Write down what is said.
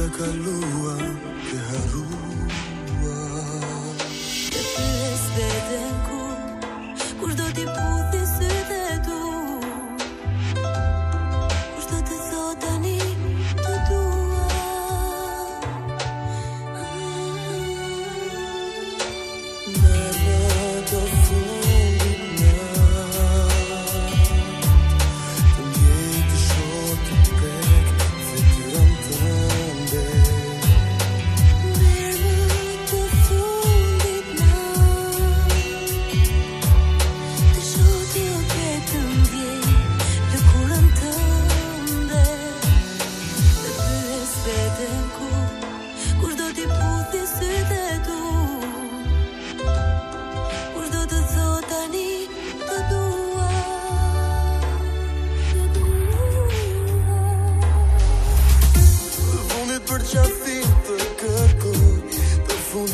Kakakalua ke harua